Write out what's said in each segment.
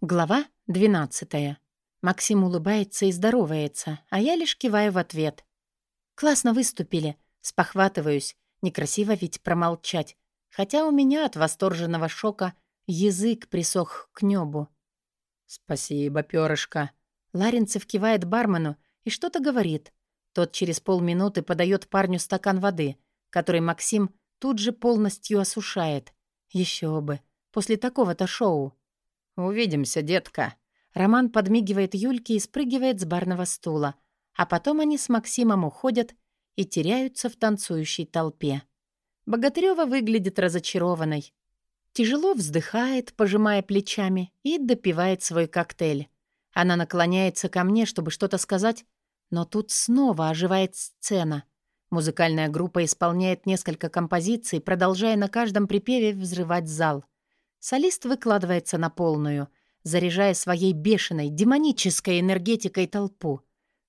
Глава 12. Максим улыбается и здоровается, а я лишь киваю в ответ. «Классно выступили», спохватываюсь. Некрасиво ведь промолчать. Хотя у меня от восторженного шока язык присох к небу. «Спасибо, перышко». Ларинцев кивает бармену и что-то говорит. Тот через полминуты подает парню стакан воды, который Максим тут же полностью осушает. Еще бы, после такого-то шоу. «Увидимся, детка». Роман подмигивает Юльке и спрыгивает с барного стула. А потом они с Максимом уходят и теряются в танцующей толпе. Богатырёва выглядит разочарованной. Тяжело вздыхает, пожимая плечами, и допивает свой коктейль. Она наклоняется ко мне, чтобы что-то сказать, но тут снова оживает сцена. Музыкальная группа исполняет несколько композиций, продолжая на каждом припеве взрывать зал — Солист выкладывается на полную, заряжая своей бешеной, демонической энергетикой толпу.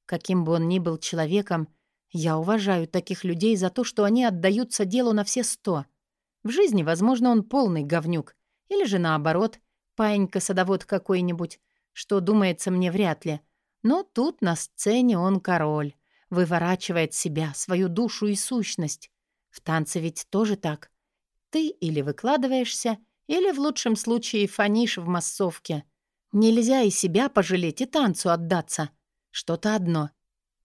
Каким бы он ни был человеком, я уважаю таких людей за то, что они отдаются делу на все сто. В жизни, возможно, он полный говнюк. Или же наоборот, паинька-садовод какой-нибудь, что думается мне вряд ли. Но тут на сцене он король, выворачивает себя, свою душу и сущность. В танце ведь тоже так. Ты или выкладываешься, или, в лучшем случае, фонишь в массовке. Нельзя и себя пожалеть, и танцу отдаться. Что-то одно.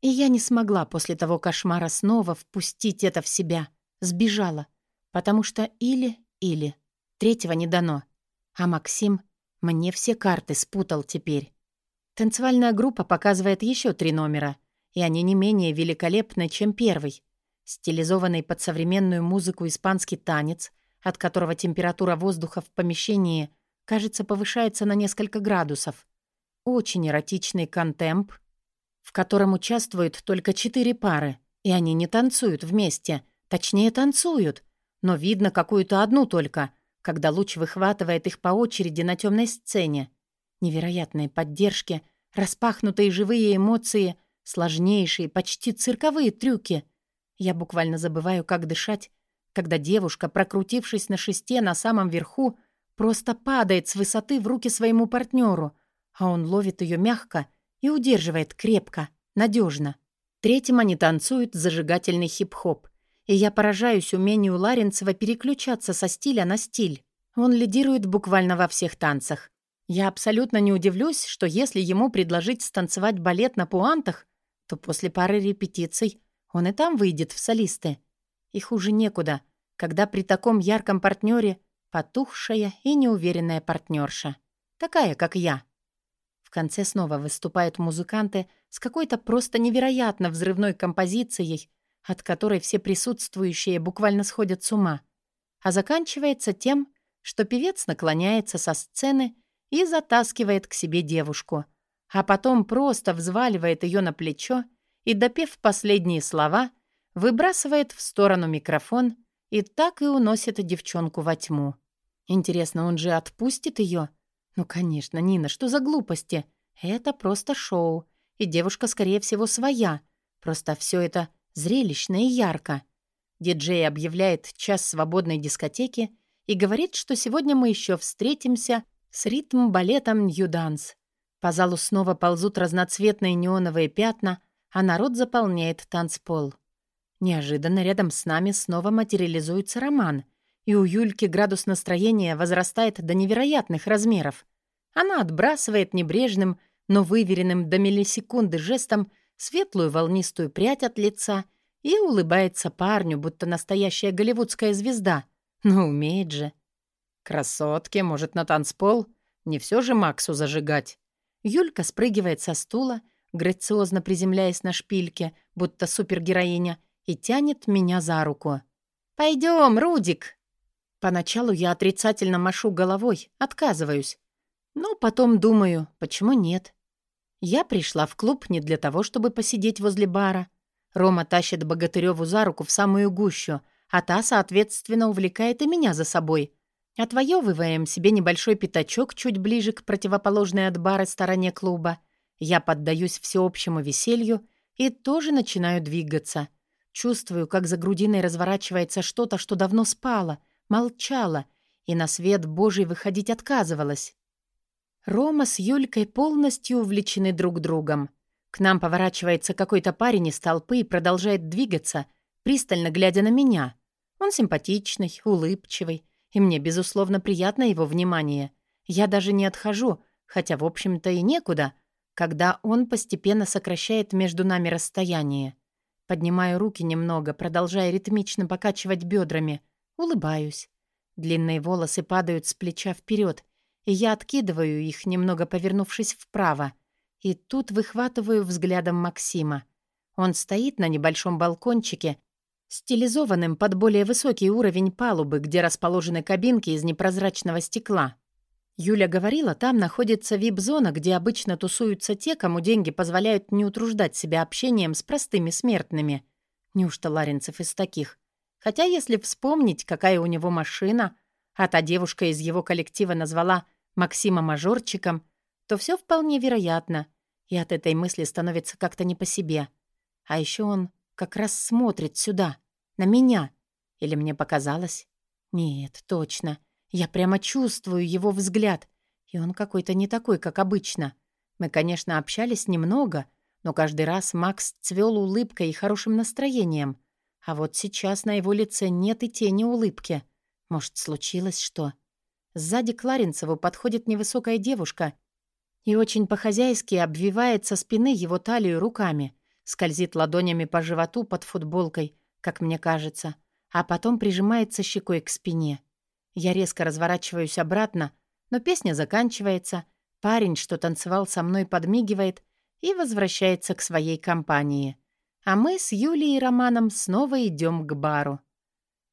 И я не смогла после того кошмара снова впустить это в себя. Сбежала. Потому что или-или. Третьего не дано. А Максим мне все карты спутал теперь. Танцевальная группа показывает еще три номера, и они не менее великолепны, чем первый. Стилизованный под современную музыку испанский танец — от которого температура воздуха в помещении, кажется, повышается на несколько градусов. Очень эротичный контемп, в котором участвуют только четыре пары, и они не танцуют вместе, точнее танцуют, но видно какую-то одну только, когда луч выхватывает их по очереди на темной сцене. Невероятные поддержки, распахнутые живые эмоции, сложнейшие, почти цирковые трюки. Я буквально забываю, как дышать, когда девушка, прокрутившись на шесте на самом верху, просто падает с высоты в руки своему партнеру, а он ловит ее мягко и удерживает крепко, надежно. Третьим они танцуют зажигательный хип-хоп, и я поражаюсь умению Ларинцева переключаться со стиля на стиль. Он лидирует буквально во всех танцах. Я абсолютно не удивлюсь, что если ему предложить станцевать балет на пуантах, то после пары репетиций он и там выйдет в солисты. И хуже некуда, когда при таком ярком партнере потухшая и неуверенная партнерша. Такая, как я. В конце снова выступают музыканты с какой-то просто невероятно взрывной композицией, от которой все присутствующие буквально сходят с ума. А заканчивается тем, что певец наклоняется со сцены и затаскивает к себе девушку, а потом просто взваливает ее на плечо и, допев последние слова — выбрасывает в сторону микрофон и так и уносит девчонку во тьму. Интересно, он же отпустит ее? Ну, конечно, Нина, что за глупости? Это просто шоу, и девушка, скорее всего, своя. Просто все это зрелищно и ярко. Диджей объявляет час свободной дискотеки и говорит, что сегодня мы еще встретимся с ритм-балетом «Нью-данс». По залу снова ползут разноцветные неоновые пятна, а народ заполняет танцпол. Неожиданно рядом с нами снова материализуется Роман, и у Юльки градус настроения возрастает до невероятных размеров. Она отбрасывает небрежным, но выверенным до миллисекунды жестом светлую волнистую прядь от лица и улыбается парню, будто настоящая голливудская звезда. Но умеет же. «Красотки, может, на танцпол? Не все же Максу зажигать». Юлька спрыгивает со стула, грациозно приземляясь на шпильке, будто супергероиня, и тянет меня за руку. «Пойдем, Рудик!» Поначалу я отрицательно машу головой, отказываюсь. Но потом думаю, почему нет? Я пришла в клуб не для того, чтобы посидеть возле бара. Рома тащит Богатыреву за руку в самую гущу, а та, соответственно, увлекает и меня за собой. Отвоевываем себе небольшой пятачок чуть ближе к противоположной от бара стороне клуба. Я поддаюсь всеобщему веселью и тоже начинаю двигаться. Чувствую, как за грудиной разворачивается что-то, что давно спало, молчало и на свет Божий выходить отказывалось. Рома с Юлькой полностью увлечены друг другом. К нам поворачивается какой-то парень из толпы и продолжает двигаться, пристально глядя на меня. Он симпатичный, улыбчивый, и мне, безусловно, приятно его внимание. Я даже не отхожу, хотя, в общем-то, и некуда, когда он постепенно сокращает между нами расстояние. Поднимаю руки немного, продолжая ритмично покачивать бедрами. Улыбаюсь. Длинные волосы падают с плеча вперед, и я откидываю их, немного повернувшись вправо. И тут выхватываю взглядом Максима. Он стоит на небольшом балкончике, стилизованным под более высокий уровень палубы, где расположены кабинки из непрозрачного стекла. Юля говорила, там находится вип-зона, где обычно тусуются те, кому деньги позволяют не утруждать себя общением с простыми смертными. Неужто Ларинцев из таких? Хотя если вспомнить, какая у него машина, а та девушка из его коллектива назвала Максима мажорчиком, то все вполне вероятно, и от этой мысли становится как-то не по себе. А еще он как раз смотрит сюда, на меня. Или мне показалось? Нет, точно. Я прямо чувствую его взгляд, и он какой-то не такой, как обычно. Мы, конечно, общались немного, но каждый раз Макс цвел улыбкой и хорошим настроением. А вот сейчас на его лице нет и тени улыбки. Может, случилось что? Сзади к Ларинцеву подходит невысокая девушка и очень по-хозяйски обвивает со спины его талию руками, скользит ладонями по животу под футболкой, как мне кажется, а потом прижимается щекой к спине. Я резко разворачиваюсь обратно, но песня заканчивается, парень, что танцевал со мной, подмигивает и возвращается к своей компании. А мы с Юлей и Романом снова идем к бару.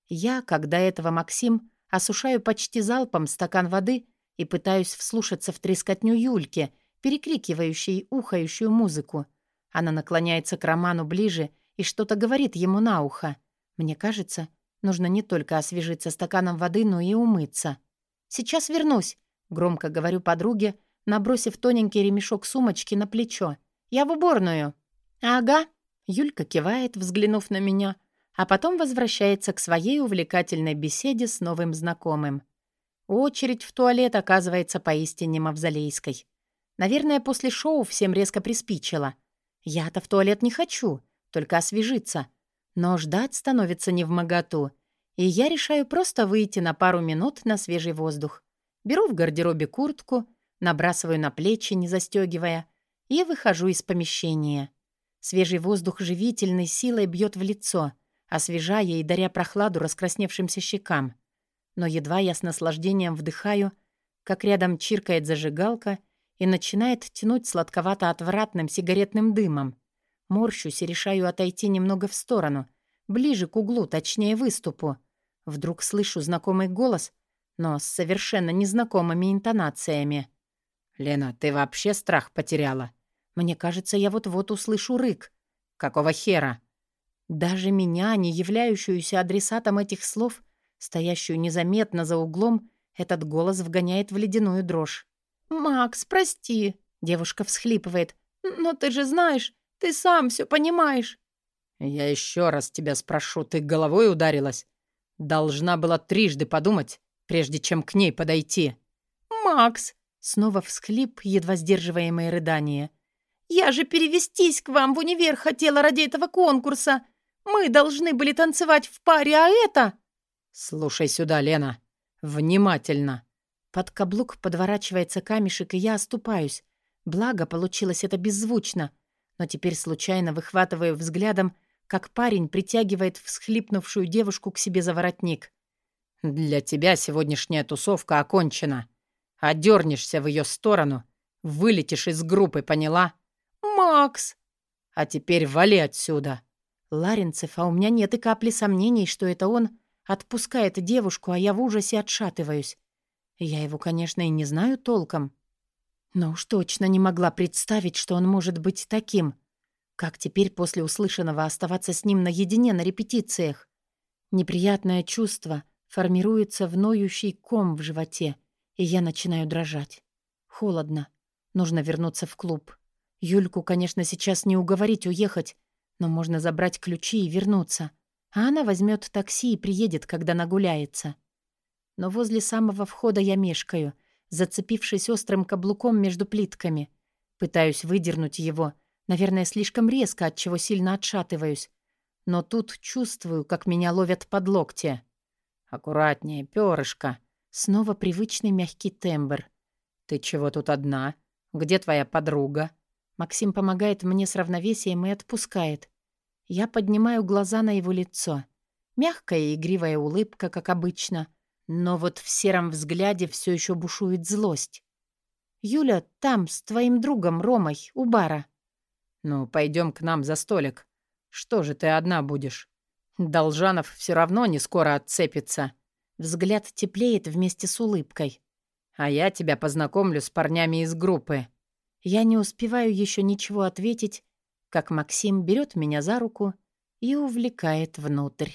Я, до этого Максим, Осушаю почти залпом стакан воды и пытаюсь вслушаться в трескотню Юльки, перекрикивающей ухающую музыку. Она наклоняется к Роману ближе и что-то говорит ему на ухо. Мне кажется, нужно не только освежиться стаканом воды, но и умыться. «Сейчас вернусь», — громко говорю подруге, набросив тоненький ремешок сумочки на плечо. «Я в уборную». «Ага», — Юлька кивает, взглянув на меня, а потом возвращается к своей увлекательной беседе с новым знакомым. Очередь в туалет оказывается поистине мавзолейской. Наверное, после шоу всем резко приспичило. Я-то в туалет не хочу, только освежиться. Но ждать становится не в моготу, и я решаю просто выйти на пару минут на свежий воздух. Беру в гардеробе куртку, набрасываю на плечи, не застегивая, и выхожу из помещения. Свежий воздух живительной силой бьет в лицо — освежая и даря прохладу раскрасневшимся щекам. Но едва я с наслаждением вдыхаю, как рядом чиркает зажигалка и начинает тянуть сладковато-отвратным сигаретным дымом. Морщусь и решаю отойти немного в сторону, ближе к углу, точнее выступу. Вдруг слышу знакомый голос, но с совершенно незнакомыми интонациями. «Лена, ты вообще страх потеряла?» Мне кажется, я вот-вот услышу рык. «Какого хера?» Даже меня, не являющуюся адресатом этих слов, стоящую незаметно за углом, этот голос вгоняет в ледяную дрожь. «Макс, прости!» — девушка всхлипывает. «Но ты же знаешь, ты сам все понимаешь!» «Я еще раз тебя спрошу, ты головой ударилась? Должна была трижды подумать, прежде чем к ней подойти». «Макс!» — снова всхлип, едва сдерживаемые рыдания. «Я же перевестись к вам в универ хотела ради этого конкурса!» Мы должны были танцевать в паре, а это...» «Слушай сюда, Лена. Внимательно». Под каблук подворачивается камешек, и я оступаюсь. Благо, получилось это беззвучно. Но теперь случайно выхватываю взглядом, как парень притягивает всхлипнувшую девушку к себе за воротник. «Для тебя сегодняшняя тусовка окончена. Одернешься в ее сторону, вылетишь из группы, поняла?» «Макс!» «А теперь вали отсюда!» Ларинцев, а у меня нет и капли сомнений, что это он отпускает девушку, а я в ужасе отшатываюсь. Я его, конечно, и не знаю толком. Но уж точно не могла представить, что он может быть таким. Как теперь после услышанного оставаться с ним наедине на репетициях? Неприятное чувство формируется в ноющий ком в животе, и я начинаю дрожать. Холодно. Нужно вернуться в клуб. Юльку, конечно, сейчас не уговорить уехать, но можно забрать ключи и вернуться. А она возьмет такси и приедет, когда нагуляется. Но возле самого входа я мешкаю, зацепившись острым каблуком между плитками. Пытаюсь выдернуть его, наверное, слишком резко, от чего сильно отшатываюсь. Но тут чувствую, как меня ловят под локти. «Аккуратнее, перышко!» Снова привычный мягкий тембр. «Ты чего тут одна? Где твоя подруга?» Максим помогает мне с равновесием и отпускает. Я поднимаю глаза на его лицо. Мягкая и игривая улыбка, как обычно. Но вот в сером взгляде все еще бушует злость. «Юля там, с твоим другом Ромой, у бара». «Ну, пойдем к нам за столик. Что же ты одна будешь? Должанов все равно не скоро отцепится». Взгляд теплеет вместе с улыбкой. «А я тебя познакомлю с парнями из группы». Я не успеваю еще ничего ответить, как Максим берет меня за руку и увлекает внутрь.